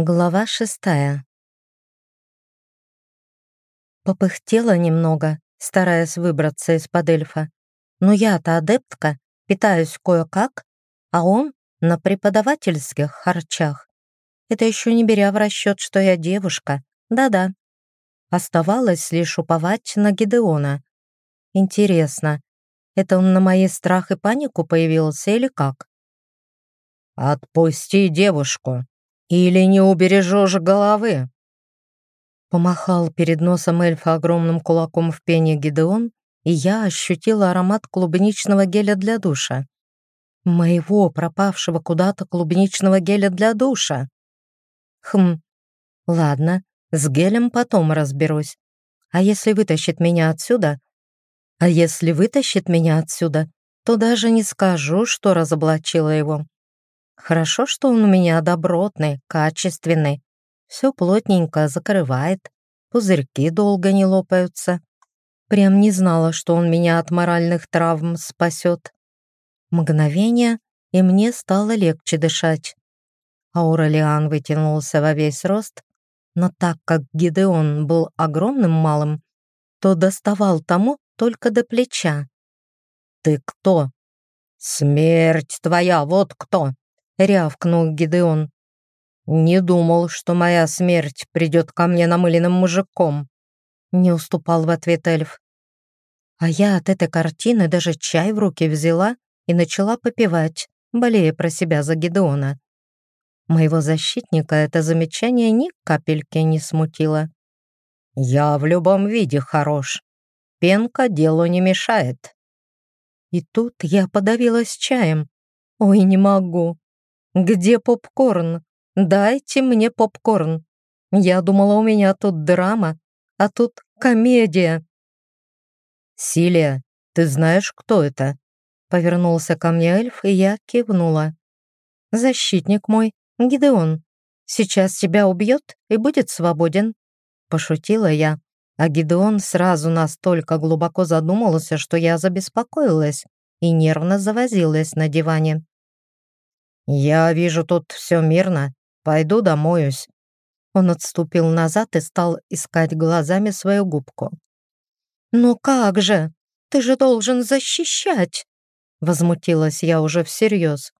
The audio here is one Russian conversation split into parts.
Глава шестая. Попыхтела немного, стараясь выбраться из-под эльфа. Но я-то адептка, питаюсь кое-как, а он на преподавательских харчах. Это еще не беря в расчет, что я девушка. Да-да. Оставалось лишь уповать на Гидеона. Интересно, это он на мои страх и панику появился или как? «Отпусти девушку!» Или не убережешь головы?» Помахал перед носом эльфа огромным кулаком в пене Гидеон, и я ощутила аромат клубничного геля для душа. Моего пропавшего куда-то клубничного геля для душа. Хм, ладно, с гелем потом разберусь. А если вытащит меня отсюда? А если вытащит меня отсюда, то даже не скажу, что разоблачила его. Хорошо, что он у меня добротный, качественный. Все плотненько закрывает, пузырьки долго не лопаются. Прям не знала, что он меня от моральных травм спасет. Мгновение, и мне стало легче дышать. Аурелиан вытянулся во весь рост, но так как Гидеон был огромным малым, то доставал тому только до плеча. «Ты кто?» «Смерть твоя, вот кто!» — рявкнул Гидеон. «Не думал, что моя смерть придет ко мне намыленным мужиком», — не уступал в ответ эльф. А я от этой картины даже чай в руки взяла и начала попивать, болея про себя за Гидеона. Моего защитника это замечание ни капельки не смутило. «Я в любом виде хорош. Пенка делу не мешает». И тут я подавилась чаем. Ой, не могу. «Где попкорн? Дайте мне попкорн. Я думала, у меня тут драма, а тут комедия». «Силия, ты знаешь, кто это?» Повернулся ко мне эльф, и я кивнула. «Защитник мой, Гидеон, сейчас тебя убьет и будет свободен», — пошутила я. А Гидеон сразу настолько глубоко задумался, что я забеспокоилась и нервно завозилась на диване. «Я вижу, тут все мирно. Пойду домоюсь». Он отступил назад и стал искать глазами свою губку. «Но как же? Ты же должен защищать!» Возмутилась я уже всерьез.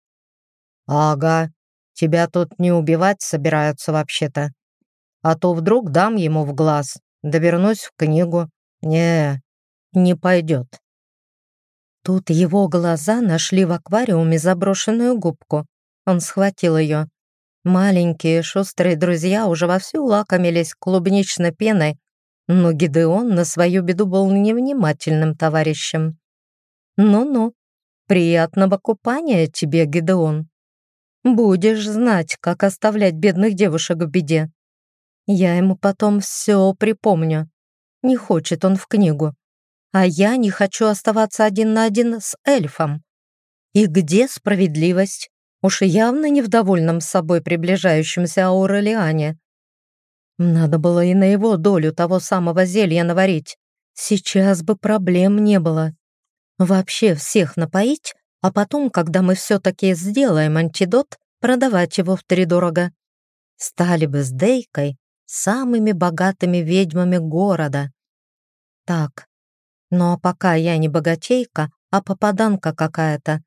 «Ага, тебя тут не убивать собираются вообще-то. А то вдруг дам ему в глаз, да вернусь в книгу. Не, не пойдет». Тут его глаза нашли в аквариуме заброшенную губку. Он схватил ее. Маленькие шустрые друзья уже вовсю лакомились клубничной пеной, но Гидеон на свою беду был невнимательным товарищем. «Ну-ну, приятного купания тебе, Гидеон. Будешь знать, как оставлять бедных девушек в беде. Я ему потом все припомню. Не хочет он в книгу. А я не хочу оставаться один на один с эльфом. И где справедливость? Уж явно не в довольном собой приближающемся Аурелиане. Надо было и на его долю того самого зелья наварить. Сейчас бы проблем не было. Вообще всех напоить, а потом, когда мы все-таки сделаем антидот, продавать его втридорого. Стали бы с Дейкой самыми богатыми ведьмами города. Так, ну а пока я не богатейка, а попаданка какая-то,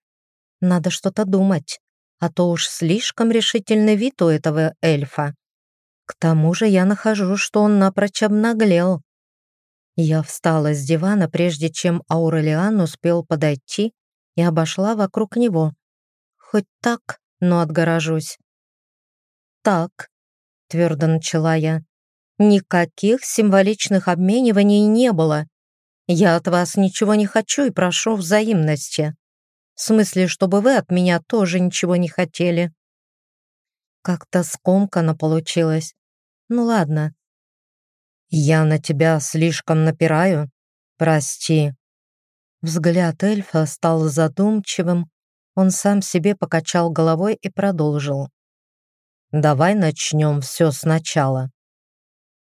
надо что-то думать а то уж слишком решительный вид у этого эльфа. К тому же я нахожу, что он напрочь обнаглел. Я встала с дивана, прежде чем Аурелиан успел подойти, и обошла вокруг него. Хоть так, но отгорожусь. «Так», — твердо начала я, — «никаких символичных обмениваний не было. Я от вас ничего не хочу и прошу взаимности». В смысле, чтобы вы от меня тоже ничего не хотели. Как-то скомканно получилось. Ну ладно. Я на тебя слишком напираю? Прости. Взгляд эльфа стал задумчивым. Он сам себе покачал головой и продолжил. Давай начнем все сначала.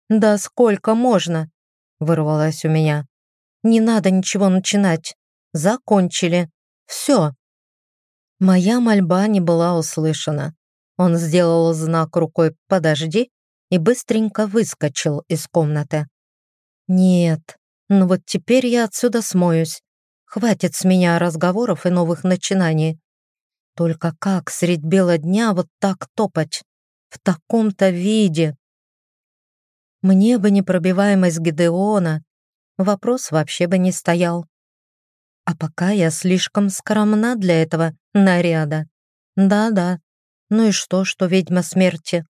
Да сколько можно? Вырвалось у меня. Не надо ничего начинать. Закончили. Все. Моя мольба не была услышана. Он сделал знак рукой «подожди» и быстренько выскочил из комнаты. «Нет, ну вот теперь я отсюда смоюсь. Хватит с меня разговоров и новых начинаний. Только как средь бела дня вот так топать? В таком-то виде? Мне бы непробиваемость Гидеона. Вопрос вообще бы не стоял. А пока я слишком скромна для этого наряда. Да-да. Ну и что, что ведьма смерти?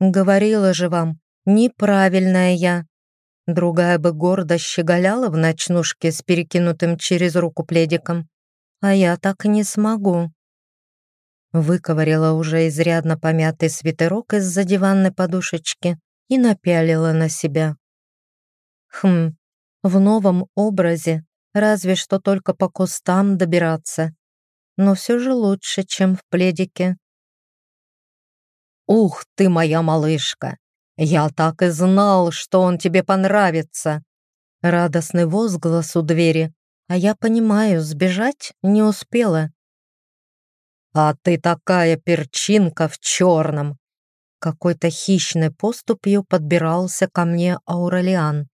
Говорила же вам, неправильная я. Другая бы гордо щеголяла в ночнушке с перекинутым через руку пледиком. А я так не смогу. Выковыряла уже изрядно помятый свитерок из-за диванной подушечки и напялила на себя. Хм, в новом образе разве что только по кустам добираться, но все же лучше, чем в пледике. «Ух ты, моя малышка! Я так и знал, что он тебе понравится!» Радостный возглас у двери, а я понимаю, сбежать не успела. «А ты такая перчинка в черном!» Какой-то хищной поступью подбирался ко мне Аурелиан.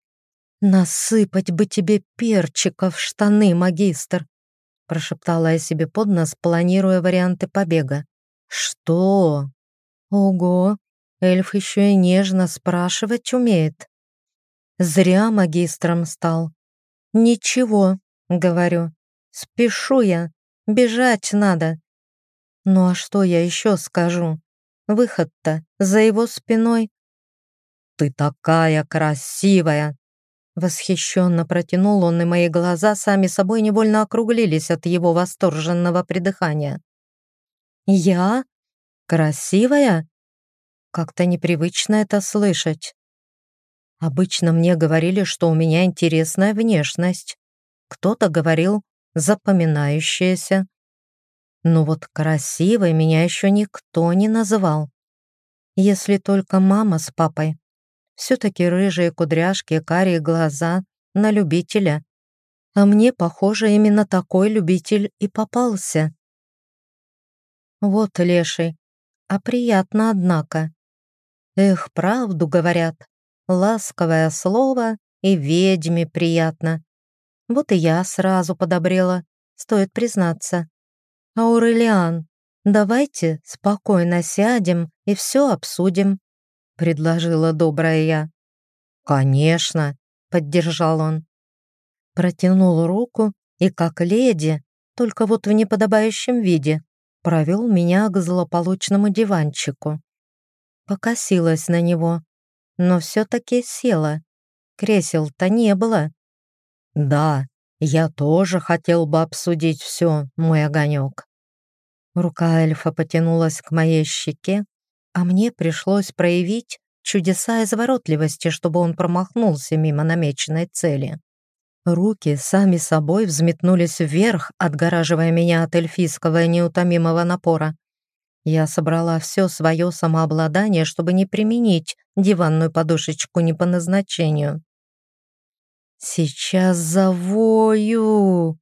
«Насыпать бы тебе перчика в штаны, магистр!» прошептала я себе под нос, планируя варианты побега. «Что?» «Ого! Эльф еще и нежно спрашивать умеет!» «Зря магистром стал!» «Ничего!» — говорю. «Спешу я! Бежать надо!» Ну а что я еще скажу? Выход-то за его спиной. «Ты такая красивая!» Восхищенно протянул он, и мои глаза сами собой невольно округлились от его восторженного придыхания. «Я? Красивая?» Как-то непривычно это слышать. Обычно мне говорили, что у меня интересная внешность. Кто-то говорил запоминающаяся, но вот красивой меня еще никто не называл. Если только мама с папой. Все-таки рыжие кудряшки, карие глаза на любителя. А мне, похоже, именно такой любитель и попался. Вот леший. А приятно, однако. Эх, правду говорят. Ласковое слово и ведьме приятно. Вот и я сразу подобрела, стоит признаться. «Аурелиан, давайте спокойно сядем и все обсудим», — предложила добрая я. «Конечно», — поддержал он. Протянул руку и, как леди, только вот в неподобающем виде, провел меня к злополучному диванчику. Покосилась на него, но все-таки села. Кресел-то не было. «Да, «Я тоже хотел бы обсудить все, мой огонек». Рука эльфа потянулась к моей щеке, а мне пришлось проявить чудеса изворотливости, чтобы он промахнулся мимо намеченной цели. Руки сами собой взметнулись вверх, отгораживая меня от эльфийского неутомимого напора. Я собрала все свое самообладание, чтобы не применить диванную подушечку не по назначению. Сейчас завою.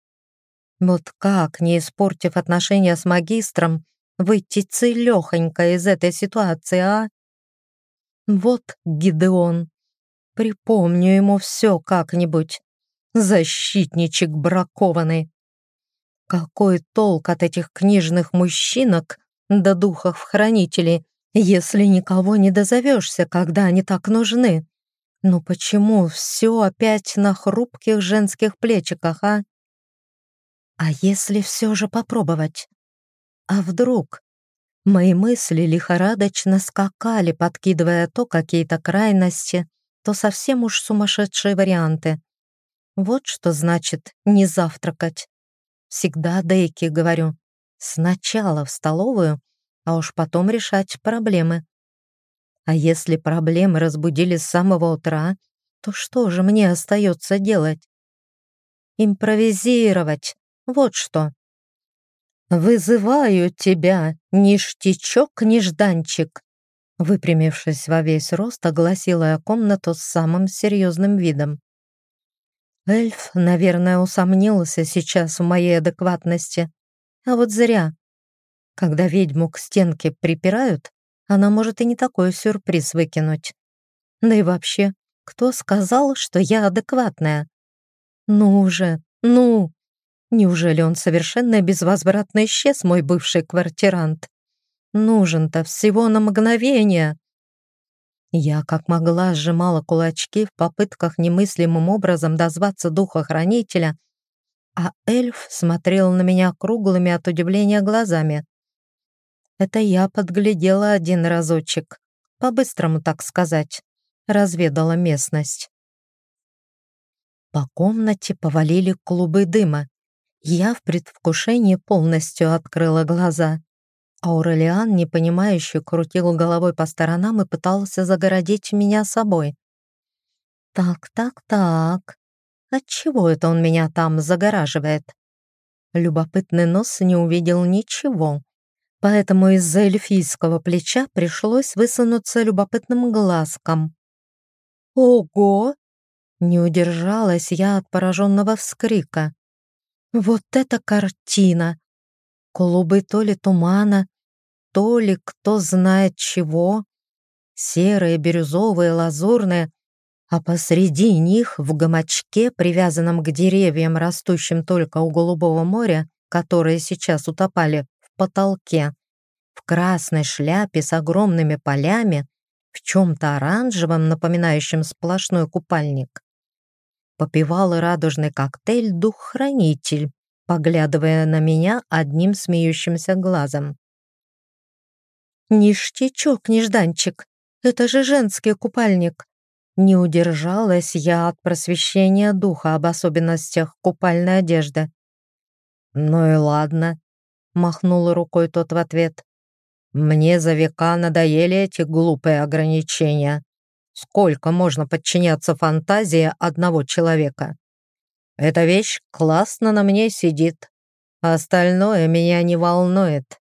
Вот как, не испортив отношения с магистром, выйти целёхонько из этой ситуации, а? Вот Гидеон. Припомню ему все как-нибудь. Защитничек бракованный. Какой толк от этих книжных мужчинок да духов-хранителей, если никого не дозовешься, когда они так нужны? Ну почему все опять на хрупких женских плечиках, а? А если все же попробовать? А вдруг? Мои мысли лихорадочно скакали, подкидывая то какие-то крайности, то совсем уж сумасшедшие варианты. Вот что значит не завтракать. Всегда Дейке говорю, сначала в столовую, а уж потом решать проблемы. А если проблемы разбудили с самого утра, то что же мне остается делать? Импровизировать. Вот что. «Вызываю тебя, ништячок-нежданчик!» Выпрямившись во весь рост, огласила я комнату с самым серьезным видом. Эльф, наверное, усомнился сейчас в моей адекватности. А вот зря. Когда ведьму к стенке припирают, она может и не такой сюрприз выкинуть. Да и вообще, кто сказал, что я адекватная? Ну уже, ну! Неужели он совершенно безвозвратно исчез, мой бывший квартирант? Нужен-то всего на мгновение. Я как могла сжимала кулачки в попытках немыслимым образом дозваться духа-хранителя, а эльф смотрел на меня круглыми от удивления глазами. Это я подглядела один разочек, по-быстрому так сказать, разведала местность. По комнате повалили клубы дыма. Я в предвкушении полностью открыла глаза. Аурелиан, непонимающе, крутил головой по сторонам и пытался загородить меня собой. «Так, так, так. Отчего это он меня там загораживает?» Любопытный нос не увидел ничего, поэтому из-за эльфийского плеча пришлось высунуться любопытным глазком. «Ого!» Не удержалась я от пораженного вскрика. «Вот это картина! Клубы то ли тумана, то ли кто знает чего, серые, бирюзовые, лазурные, а посреди них в гамачке, привязанном к деревьям, растущим только у Голубого моря, которые сейчас утопали в потолке, в красной шляпе с огромными полями, в чем-то оранжевом, напоминающем сплошной купальник, попивал радужный коктейль дух-хранитель, поглядывая на меня одним смеющимся глазом. «Ништячок, нежданчик, это же женский купальник!» Не удержалась я от просвещения духа об особенностях купальной одежды. «Ну и ладно», — махнул рукой тот в ответ. «Мне за века надоели эти глупые ограничения. Сколько можно подчиняться фантазии одного человека? Эта вещь классно на мне сидит. Остальное меня не волнует.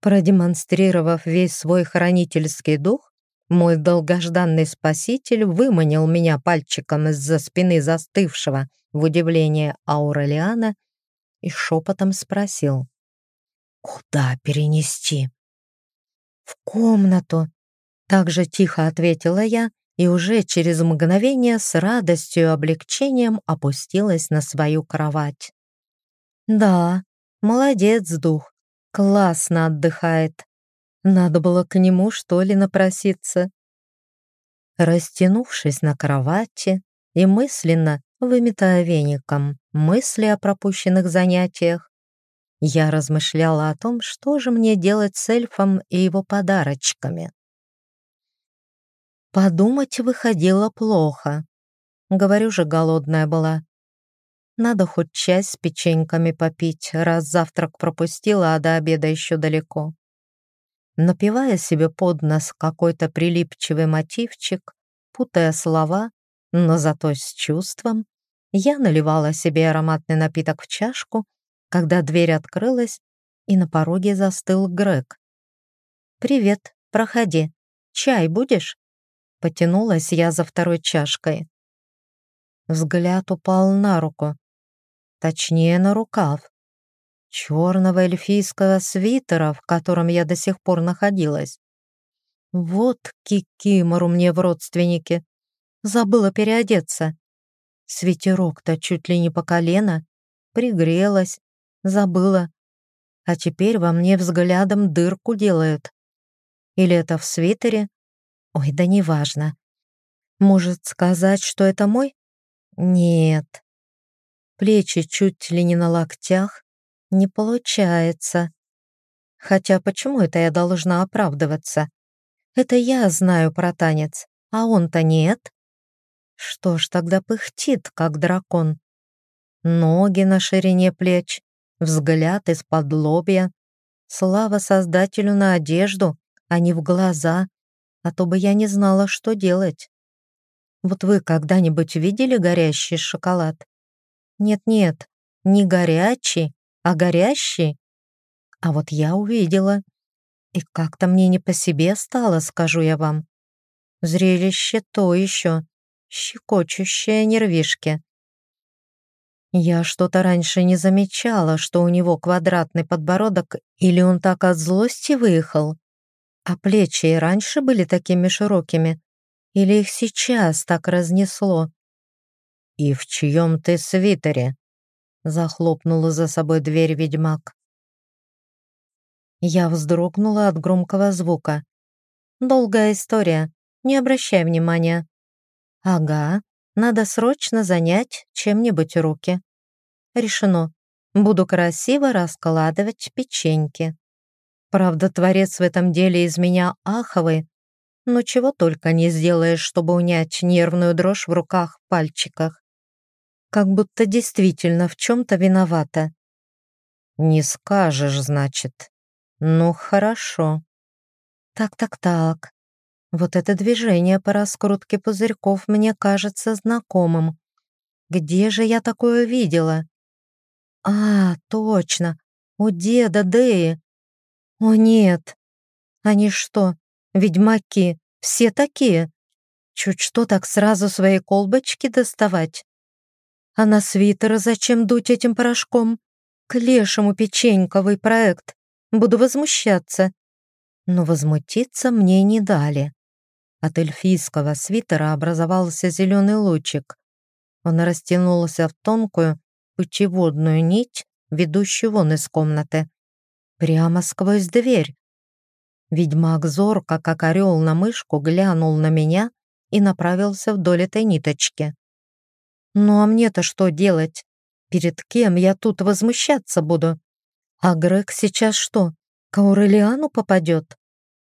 Продемонстрировав весь свой хранительский дух, мой долгожданный спаситель выманил меня пальчиком из-за спины застывшего в удивлении Аурелиана и шепотом спросил. «Куда перенести?» «В комнату», — так же тихо ответила я, и уже через мгновение с радостью и облегчением опустилась на свою кровать. «Да, молодец, дух, классно отдыхает. Надо было к нему, что ли, напроситься?» Растянувшись на кровати и мысленно, выметая веником, мысли о пропущенных занятиях, я размышляла о том, что же мне делать с эльфом и его подарочками. Подумать выходило плохо. Говорю же, голодная была. Надо хоть часть с печеньками попить, раз завтрак пропустила, а до обеда еще далеко. Напивая себе под нос какой-то прилипчивый мотивчик, путая слова, но зато с чувством, я наливала себе ароматный напиток в чашку, когда дверь открылась, и на пороге застыл Грег. «Привет, проходи. Чай будешь?» Потянулась я за второй чашкой. Взгляд упал на руку. Точнее, на рукав. Черного эльфийского свитера, в котором я до сих пор находилась. Вот кикимору мне в родственнике. Забыла переодеться. Свитерок-то чуть ли не по колено. Пригрелась. Забыла. А теперь во мне взглядом дырку делают. Или это в свитере, Ой, да неважно. Может сказать, что это мой? Нет. Плечи чуть ли не на локтях. Не получается. Хотя почему это я должна оправдываться? Это я знаю про танец, а он-то нет. Что ж тогда пыхтит, как дракон? Ноги на ширине плеч, взгляд из-под лобья. Слава Создателю на одежду, а не в глаза а то бы я не знала, что делать. Вот вы когда-нибудь видели горящий шоколад? Нет-нет, не горячий, а горящий. А вот я увидела. И как-то мне не по себе стало, скажу я вам. Зрелище то еще, щекочущее нервишки. Я что-то раньше не замечала, что у него квадратный подбородок, или он так от злости выехал. А плечи и раньше были такими широкими, или их сейчас так разнесло. «И в чьем ты свитере?» Захлопнула за собой дверь ведьмак. Я вздрогнула от громкого звука. «Долгая история, не обращай внимания». «Ага, надо срочно занять чем-нибудь руки». «Решено. Буду красиво раскладывать печеньки». Правда, творец в этом деле из меня аховый, но чего только не сделаешь, чтобы унять нервную дрожь в руках, пальчиках. Как будто действительно в чем-то виновата. «Не скажешь, значит. Ну, хорошо». «Так-так-так. Вот это движение по раскрутке пузырьков мне кажется знакомым. Где же я такое видела?» «А, точно, у деда Дэи. О нет, они что, Ведьмаки, все такие. Чуть что так сразу свои колбочки доставать. А на свитера зачем дуть этим порошком? К лешему печеньковый проект. Буду возмущаться. Но возмутиться мне не дали. От эльфийского свитера образовался зеленый лучик. Он растянулся в тонкую путеводную нить, ведущую вон из комнаты. Прямо сквозь дверь. Ведьмак зорко, как орел на мышку, глянул на меня и направился вдоль этой ниточки. «Ну а мне-то что делать? Перед кем я тут возмущаться буду? А Грег сейчас что, к Аурелиану попадет?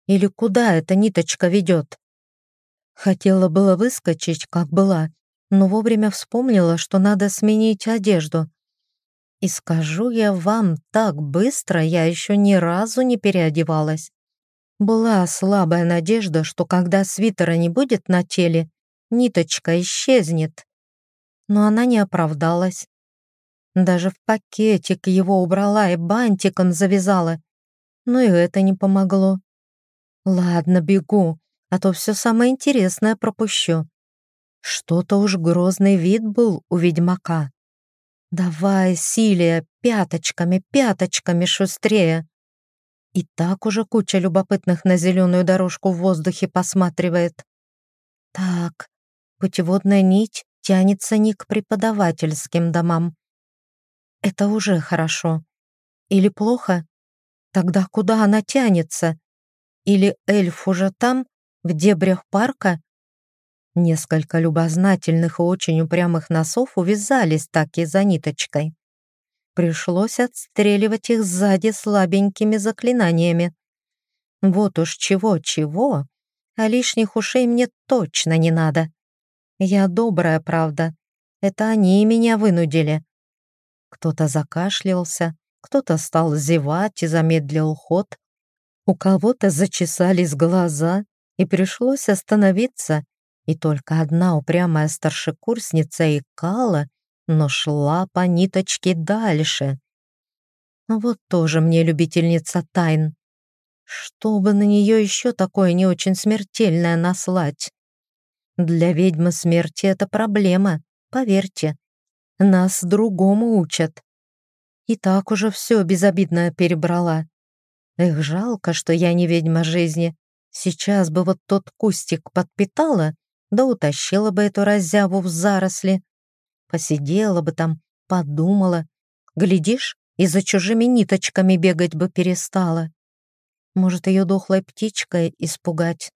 Или куда эта ниточка ведет?» Хотела было выскочить, как была, но вовремя вспомнила, что надо сменить одежду. И скажу я вам, так быстро я еще ни разу не переодевалась. Была слабая надежда, что когда свитера не будет на теле, ниточка исчезнет. Но она не оправдалась. Даже в пакетик его убрала и бантиком завязала. Но и это не помогло. Ладно, бегу, а то все самое интересное пропущу. Что-то уж грозный вид был у ведьмака. Давай, Силия, пяточками, пяточками шустрее. И так уже куча любопытных на зеленую дорожку в воздухе посматривает. Так, путеводная нить тянется не к преподавательским домам. Это уже хорошо. Или плохо? Тогда куда она тянется? Или эльф уже там, в дебрях парка? Несколько любознательных и очень упрямых носов увязались так и за ниточкой. Пришлось отстреливать их сзади слабенькими заклинаниями. Вот уж чего-чего, а лишних ушей мне точно не надо. Я добрая, правда. Это они меня вынудили. Кто-то закашлялся, кто-то стал зевать и замедлил ход. У кого-то зачесались глаза, и пришлось остановиться, и только одна упрямая старшекурсница икала но шла по ниточке дальше. Вот тоже мне любительница тайн. Чтобы на нее еще такое не очень смертельное наслать. Для ведьмы смерти это проблема, поверьте. Нас другому учат. И так уже все безобидно перебрала. Эх, жалко, что я не ведьма жизни. Сейчас бы вот тот кустик подпитала, да утащила бы эту раззяву в заросли. Посидела бы там, подумала. Глядишь, и за чужими ниточками бегать бы перестала. Может, ее дохлой птичкой испугать.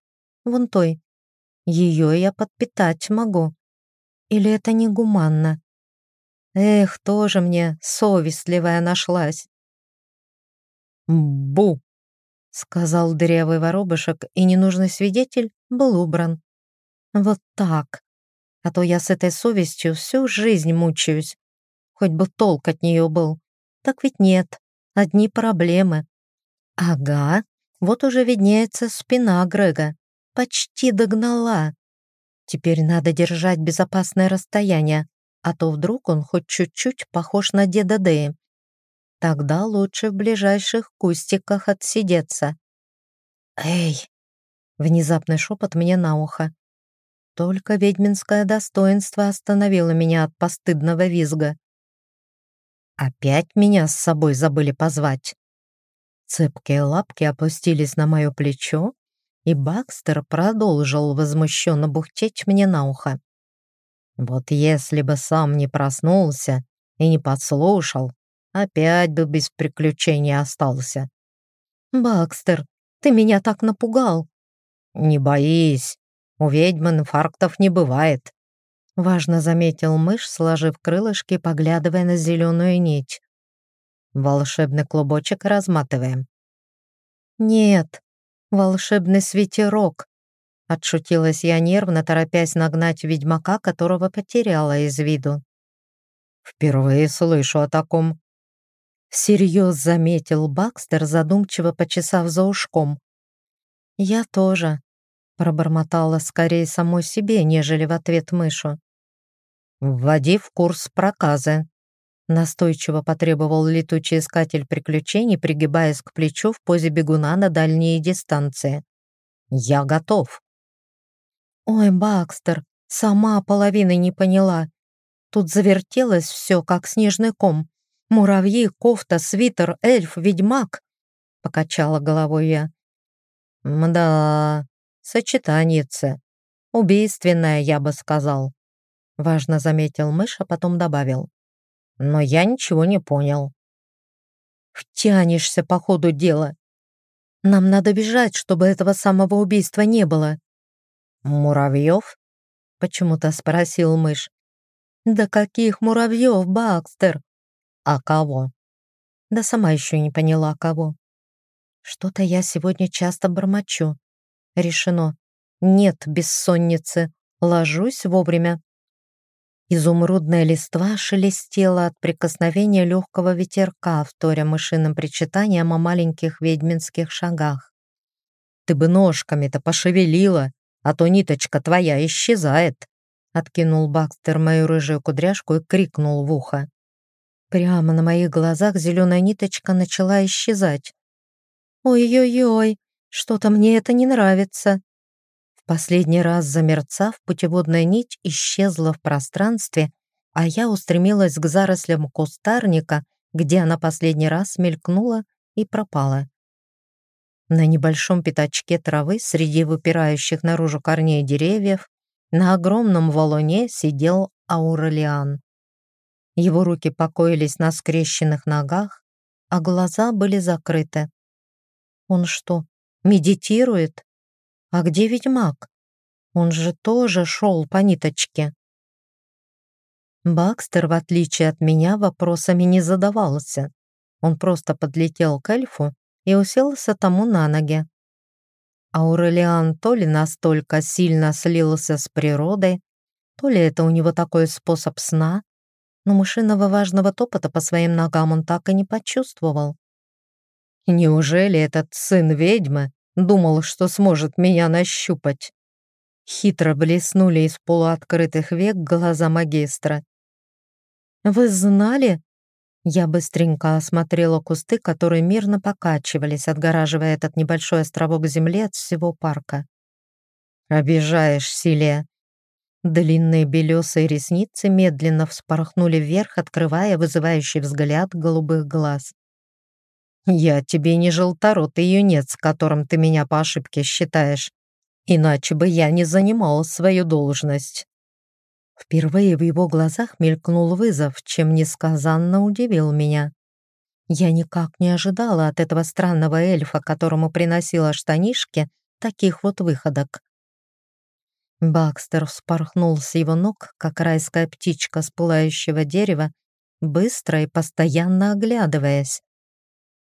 Вон той. Ее я подпитать могу. Или это не гуманно? Эх, тоже мне совестливая нашлась. «Бу!» — сказал дырявый воробышек, и ненужный свидетель был убран. Вот так а то я с этой совестью всю жизнь мучаюсь. Хоть бы толк от нее был. Так ведь нет, одни проблемы. Ага, вот уже виднеется спина Грега. Почти догнала. Теперь надо держать безопасное расстояние, а то вдруг он хоть чуть-чуть похож на деда Дэя. Тогда лучше в ближайших кустиках отсидеться. «Эй!» — внезапный шепот мне на ухо. Только ведьминское достоинство остановило меня от постыдного визга. Опять меня с собой забыли позвать. Цепкие лапки опустились на мое плечо, и Бакстер продолжил возмущенно бухтеть мне на ухо. Вот если бы сам не проснулся и не подслушал, опять бы без приключений остался. «Бакстер, ты меня так напугал!» «Не боись, у ведьм инфарктов не бывает», — важно заметил мышь, сложив крылышки, поглядывая на зеленую нить. «Волшебный клубочек разматываем». «Нет, волшебный светерок», — отшутилась я нервно, торопясь нагнать ведьмака, которого потеряла из виду. «Впервые слышу о таком», — всерьез заметил Бакстер, задумчиво почесав за ушком. «Я тоже», — пробормотала скорее самой себе, нежели в ответ мышу. «Вводи в курс проказы», — настойчиво потребовал летучий искатель приключений, пригибаясь к плечу в позе бегуна на дальние дистанции. «Я готов». «Ой, Бакстер, сама половины не поняла. Тут завертелось все, как снежный ком. Муравьи, кофта, свитер, эльф, ведьмак», — покачала головой я. «Мда, сочетанице. Убийственное, я бы сказал», — важно заметил мышь, а потом добавил. «Но я ничего не понял». «Втянешься по ходу дела. Нам надо бежать, чтобы этого самого убийства не было». «Муравьев?» — почему-то спросил мышь. «Да каких муравьев, Бакстер?» «А кого?» «Да сама еще не поняла, кого». Что-то я сегодня часто бормочу. Решено. Нет бессонницы. Ложусь вовремя. Изумрудная листва шелестела от прикосновения легкого ветерка, вторя мышиным причитанием о маленьких ведьминских шагах. «Ты бы ножками-то пошевелила, а то ниточка твоя исчезает!» Откинул Бакстер мою рыжую кудряшку и крикнул в ухо. Прямо на моих глазах зеленая ниточка начала исчезать. Ой-ой-ой, что-то мне это не нравится. В последний раз замерцав, путеводная нить исчезла в пространстве, а я устремилась к зарослям кустарника, где она последний раз мелькнула и пропала. На небольшом пятачке травы среди выпирающих наружу корней деревьев на огромном валуне сидел Аурелиан. Его руки покоились на скрещенных ногах, а глаза были закрыты. Он что, медитирует? А где ведьмак? Он же тоже шел по ниточке. Бакстер, в отличие от меня, вопросами не задавался. Он просто подлетел к эльфу и уселся тому на ноги. Аурелиан то ли настолько сильно слился с природой, то ли это у него такой способ сна, но мышиного важного топота по своим ногам он так и не почувствовал. Неужели этот сын ведьмы думал, что сможет меня нащупать? Хитро блеснули из полуоткрытых век глаза магистра. «Вы знали?» Я быстренько осмотрела кусты, которые мирно покачивались, отгораживая этот небольшой островок земли от всего парка. «Обижаешь, Силия!» Длинные белесые ресницы медленно вспорхнули вверх, открывая вызывающий взгляд голубых глаз. «Я тебе не желторотый юнец, которым ты меня по ошибке считаешь. Иначе бы я не занимал свою должность». Впервые в его глазах мелькнул вызов, чем несказанно удивил меня. Я никак не ожидала от этого странного эльфа, которому приносила штанишки, таких вот выходок. Бакстер вспорхнул с его ног, как райская птичка с пылающего дерева, быстро и постоянно оглядываясь.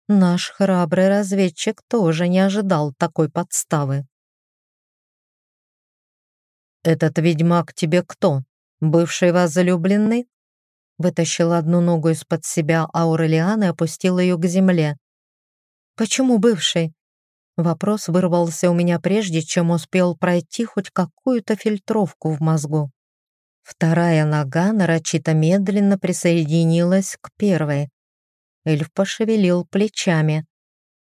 Наш храбрый разведчик тоже не ожидал такой подставы. «Этот ведьмак тебе кто? Бывший возлюбленный?» Вытащил одну ногу из-под себя Аурелиан и опустил ее к земле. «Почему бывший?» Вопрос вырвался у меня прежде, чем успел пройти хоть какую-то фильтровку в мозгу. Вторая нога нарочито медленно присоединилась к первой. Эльф пошевелил плечами.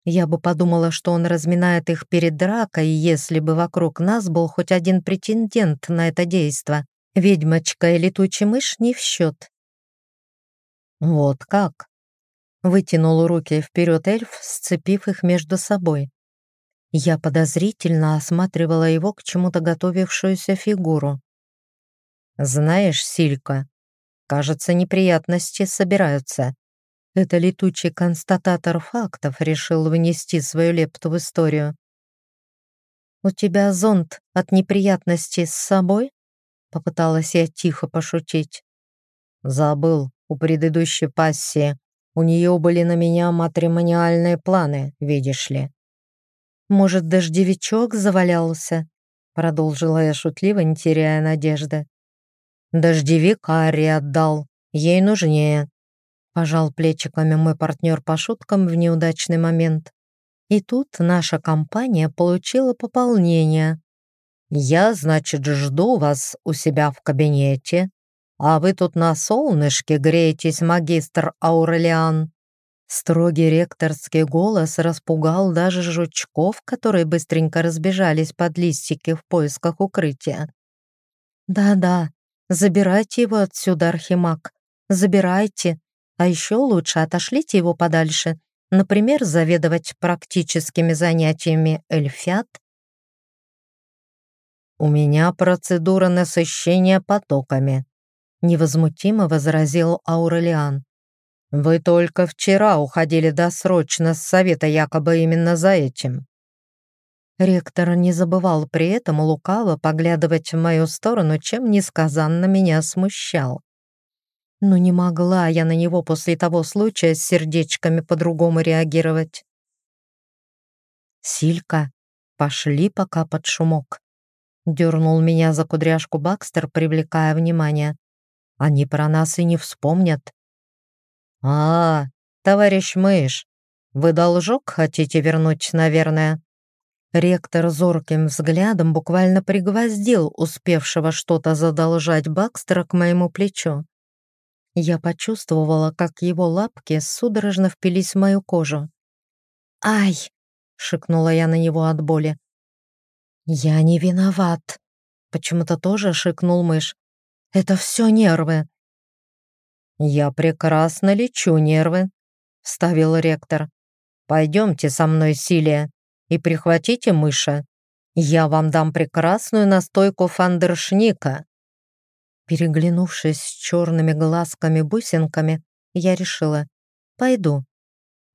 Я бы подумала, что он разминает их перед дракой, если бы вокруг нас был хоть один претендент на это действо. Ведьмочка и летучий мышь не в счет. Вот как? Вытянул руки вперед эльф, сцепив их между собой. Я подозрительно осматривала его к чему-то готовившуюся фигуру. «Знаешь, Силька, кажется, неприятности собираются». Это летучий констататор фактов решил внести свою лепту в историю. «У тебя зонт от неприятностей с собой?» Попыталась я тихо пошутить. «Забыл, у предыдущей пассии. У нее были на меня матримониальные планы, видишь ли. «Может, дождевичок завалялся?» Продолжила я шутливо, не теряя надежды. «Дождевик Ари отдал. Ей нужнее». Пожал плечиками мой партнер по шуткам в неудачный момент. И тут наша компания получила пополнение. «Я, значит, жду вас у себя в кабинете, а вы тут на солнышке греетесь, магистр Аурелиан». Строгий ректорский голос распугал даже жучков, которые быстренько разбежались под листики в поисках укрытия. «Да-да, забирайте его отсюда, Архимаг, забирайте, а еще лучше отошлите его подальше, например, заведовать практическими занятиями эльфят». «У меня процедура насыщения потоками», — невозмутимо возразил Аурелиан. Вы только вчера уходили досрочно с совета якобы именно за этим. Ректор не забывал при этом лукаво поглядывать в мою сторону, чем несказанно меня смущал. Но не могла я на него после того случая с сердечками по-другому реагировать. «Силька, пошли пока под шумок», — дернул меня за кудряшку Бакстер, привлекая внимание. «Они про нас и не вспомнят. «А, товарищ мышь, вы должок хотите вернуть, наверное?» Ректор зорким взглядом буквально пригвоздил успевшего что-то задолжать Бакстера к моему плечу. Я почувствовала, как его лапки судорожно впились в мою кожу. «Ай!» — шикнула я на него от боли. «Я не виноват!» — почему-то тоже шикнул мышь. «Это все нервы!» «Я прекрасно лечу нервы», — вставил ректор. «Пойдемте со мной, Силия, и прихватите мыша. Я вам дам прекрасную настойку фандершника». Переглянувшись с черными глазками-бусинками, я решила, пойду.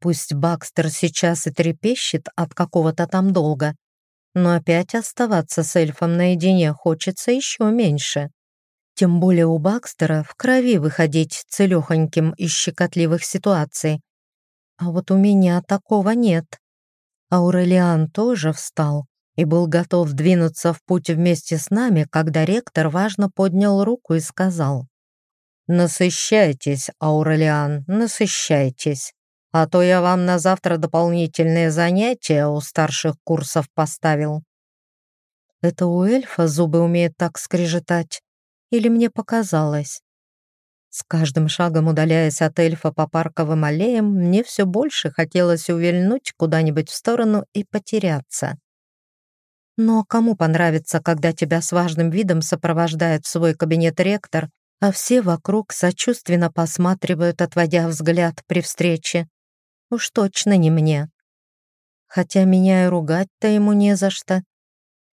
Пусть Бакстер сейчас и трепещет от какого-то там долга, но опять оставаться с эльфом наедине хочется еще меньше. Тем более у Бакстера в крови выходить целехоньким из щекотливых ситуаций. А вот у меня такого нет. Аурелиан тоже встал и был готов двинуться в путь вместе с нами, когда ректор важно поднял руку и сказал «Насыщайтесь, Аурелиан, насыщайтесь, а то я вам на завтра дополнительные занятия у старших курсов поставил». Это у эльфа зубы умеет так скрежетать. Или мне показалось? С каждым шагом удаляясь от эльфа по парковым аллеям, мне все больше хотелось увильнуть куда-нибудь в сторону и потеряться. Но кому понравится, когда тебя с важным видом сопровождает в свой кабинет ректор, а все вокруг сочувственно посматривают, отводя взгляд при встрече? Уж точно не мне. Хотя меня и ругать-то ему не за что.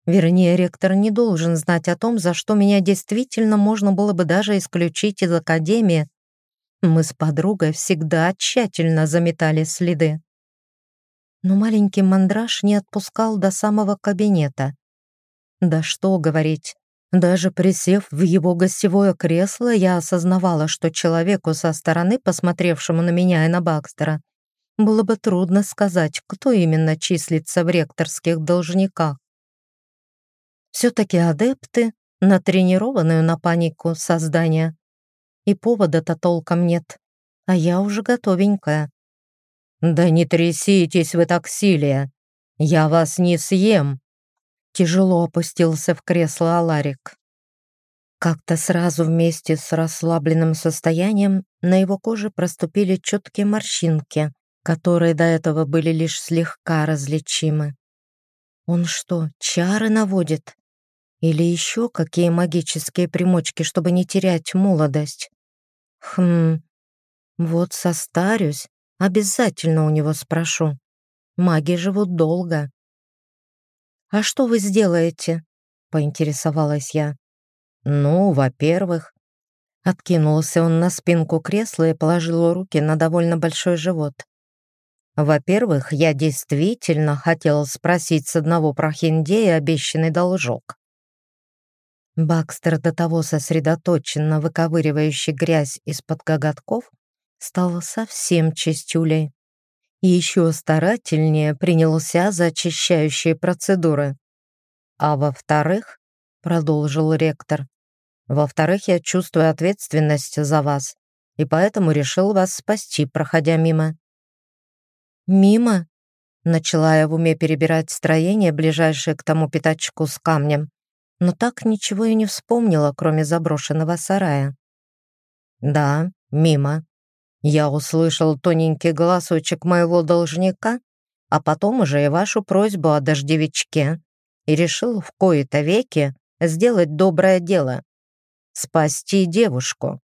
Вернее, ректор не должен знать о том, за что меня действительно можно было бы даже исключить из академии. Мы с подругой всегда тщательно заметали следы. Но маленький мандраж не отпускал до самого кабинета. Да что говорить, даже присев в его гостевое кресло, я осознавала, что человеку со стороны, посмотревшему на меня и на Бакстера, было бы трудно сказать, кто именно числится в ректорских должниках. Все-таки адепты, натренированную на панику создания. И повода-то толком нет, а я уже готовенькая. «Да не тряситесь вы так, Силия! Я вас не съем!» Тяжело опустился в кресло Аларик. Как-то сразу вместе с расслабленным состоянием на его коже проступили четкие морщинки, которые до этого были лишь слегка различимы. Он что, чары наводит? Или еще какие магические примочки, чтобы не терять молодость? Хм, Вот состарюсь, обязательно у него спрошу. Маги живут долго. «А что вы сделаете?» — поинтересовалась я. «Ну, во-первых...» Откинулся он на спинку кресла и положил руки на довольно большой живот. «Во-первых, я действительно хотел спросить с одного прохиндея обещанный должок. Бакстер, до того сосредоточенно выковыривающий грязь из-под коготков, стал совсем чистюлей и еще старательнее принялся за очищающие процедуры. А во-вторых, продолжил ректор, во-вторых, я чувствую ответственность за вас, и поэтому решил вас спасти, проходя мимо. Мимо? Начала я в уме перебирать строение, ближайшее к тому пятачку с камнем, но так ничего и не вспомнила, кроме заброшенного сарая. Да, мимо. Я услышал тоненький голосочек моего должника, а потом уже и вашу просьбу о дождевичке и решил в кои-то веки сделать доброе дело — спасти девушку.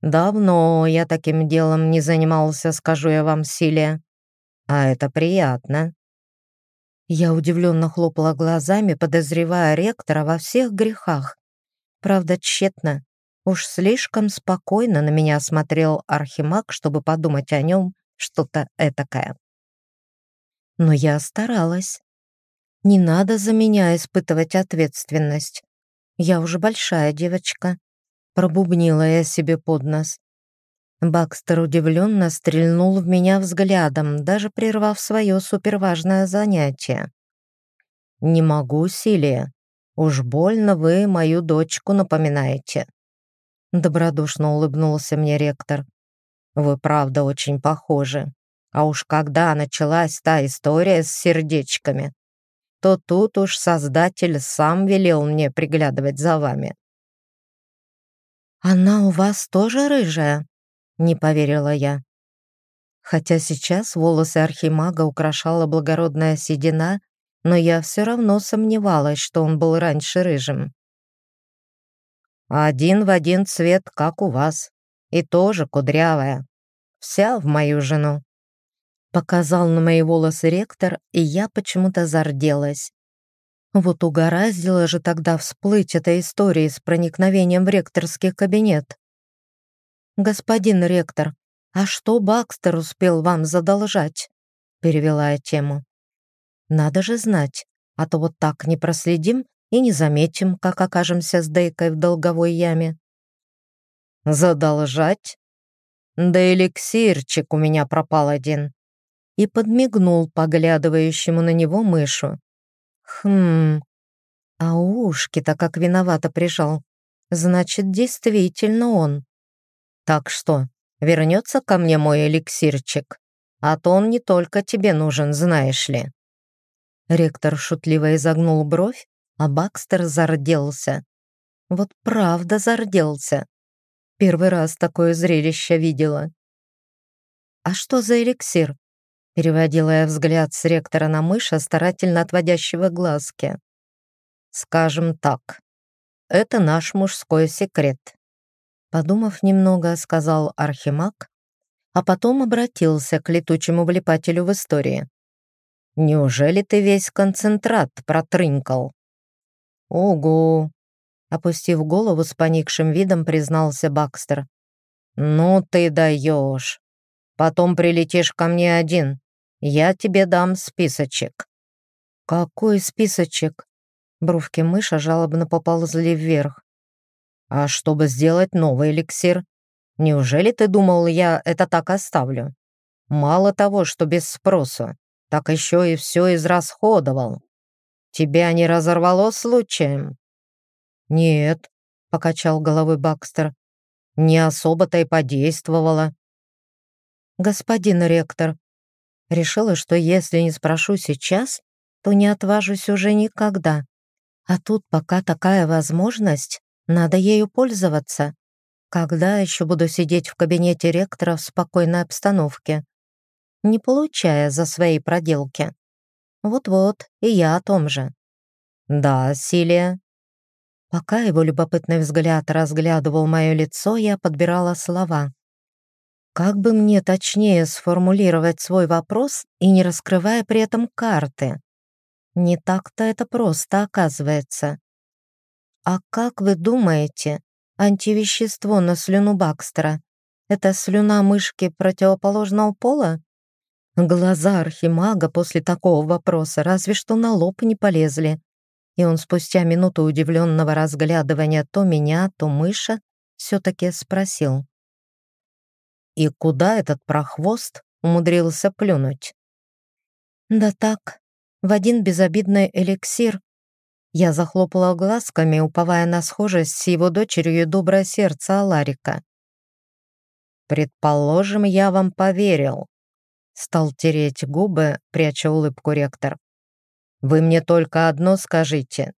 Давно я таким делом не занимался, скажу я вам, Силия. А это приятно. Я удивленно хлопала глазами, подозревая ректора во всех грехах. Правда, тщетно. Уж слишком спокойно на меня смотрел Архимаг, чтобы подумать о нем что-то этакое. Но я старалась. Не надо за меня испытывать ответственность. Я уже большая девочка. Пробубнила я себе под нос. Бакстер удивленно стрельнул в меня взглядом, даже прервав свое суперважное занятие. «Не могу, Силия. Уж больно вы мою дочку напоминаете». Добродушно улыбнулся мне ректор. «Вы правда очень похожи. А уж когда началась та история с сердечками, то тут уж Создатель сам велел мне приглядывать за вами». «Она у вас тоже рыжая?» не поверила я. Хотя сейчас волосы архимага украшала благородная седина, но я все равно сомневалась, что он был раньше рыжим. «Один в один цвет, как у вас, и тоже кудрявая. Вся в мою жену», Показал на мои волосы ректор, и я почему-то зарделась. Вот угораздило же тогда всплыть эта история с проникновением в ректорский кабинет. «Господин ректор, а что Бакстер успел вам задолжать?» Перевела я тему. «Надо же знать, а то вот так не проследим и не заметим, как окажемся с Дейкой в долговой яме». «Задолжать? Да эликсирчик у меня пропал один». И подмигнул поглядывающему на него мышу. «Хм, а ушки-то как виновато прижал. Значит, действительно он. Так что, вернется ко мне мой эликсирчик? А то он не только тебе нужен, знаешь ли». Ректор шутливо изогнул бровь, а Бакстер зарделся. Вот правда зарделся. Первый раз такое зрелище видела. «А что за эликсир?» Переводила я взгляд с ректора на мыша, старательно отводящего глазки. «Скажем так, это наш мужской секрет. Подумав немного, сказал Архимаг, а потом обратился к летучему влипателю в истории. «Неужели ты весь концентрат протрынкал?» «Ого!» Опустив голову с поникшим видом, признался Бакстер. «Ну ты даешь! Потом прилетишь ко мне один. Я тебе дам списочек». «Какой списочек?» Бровки мыша жалобно поползли вверх. А чтобы сделать новый эликсир? Неужели ты думал, я это так оставлю? Мало того, что без спросу, так еще и все израсходовал. Тебя не разорвало случаем?» «Нет», — покачал головой Бакстер, «не особо-то и подействовало». «Господин ректор, решила, что если не спрошу сейчас, то не отважусь уже никогда. А тут пока такая возможность, надо ею пользоваться. Когда еще буду сидеть в кабинете ректора в спокойной обстановке, не получая за свои проделки? Вот-вот, и я о том же. Да, Силия. Пока его любопытный взгляд разглядывал мое лицо, я подбирала слова. Как бы мне точнее сформулировать свой вопрос и не раскрывая при этом карты? Не так-то это просто оказывается. А как вы думаете, антивещество на слюну Бакстера — это слюна мышки противоположного пола? Глаза архимага после такого вопроса разве что на лоб не полезли, и он спустя минуту удивленного разглядывания то меня, то мыша все-таки спросил. «И куда этот прохвост умудрился плюнуть?» «Да так, в один безобидный эликсир». Я захлопала глазками, уповая на схожесть с его дочерью и доброе сердце Аларика. «Предположим, я вам поверил», — стал тереть губы, пряча улыбку ректор. «Вы мне только одно скажите.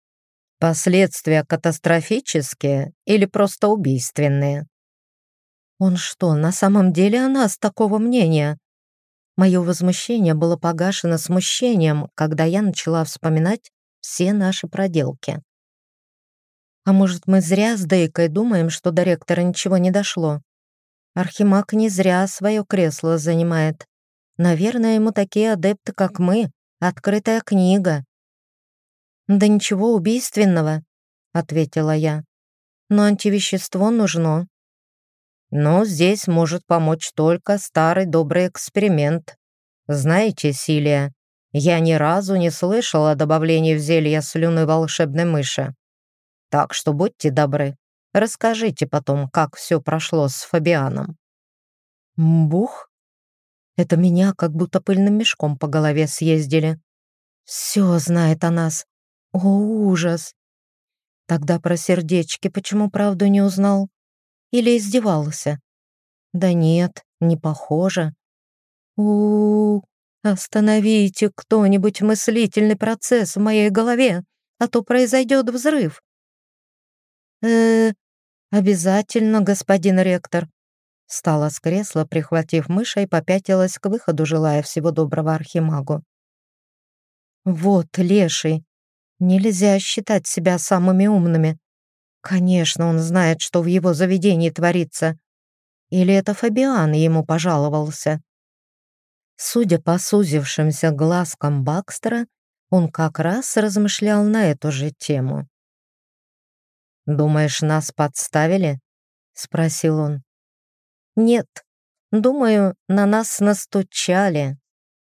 Последствия катастрофические или просто убийственные?» Он что, на самом деле о нас такого мнения? Мое возмущение было погашено смущением, когда я начала вспоминать все наши проделки. А может, мы зря с Дейкой думаем, что до ректора ничего не дошло? Архимаг не зря свое кресло занимает. Наверное, ему такие адепты, как мы, открытая книга. «Да ничего убийственного», — ответила я. «Но антивещество нужно, но здесь может помочь только старый добрый эксперимент. Знаете, Силия, я ни разу не слышал о добавлении в зелье слюны волшебной мыши. Так что будьте добры, расскажите потом, как все прошло с Фабианом». «Бух?» Это меня как будто пыльным мешком по голове съездили. Все знает о нас. О, ужас! Тогда про сердечки почему правду не узнал? Или издевался? Да нет, не похоже. у, Остановите кто-нибудь мыслительный процесс в моей голове, а то произойдет взрыв. -э обязательно, господин ректор. Встала с кресла, прихватив мыша и попятилась к выходу, желая всего доброго архимагу. Вот, леший, нельзя считать себя самыми умными. Конечно, он знает, что в его заведении творится. Или это Фабиан ему пожаловался? Судя по сузившимся глазкам Бакстера, он как раз размышлял на эту же тему. «Думаешь, нас подставили?» — спросил он. «Нет, думаю, на нас настучали»,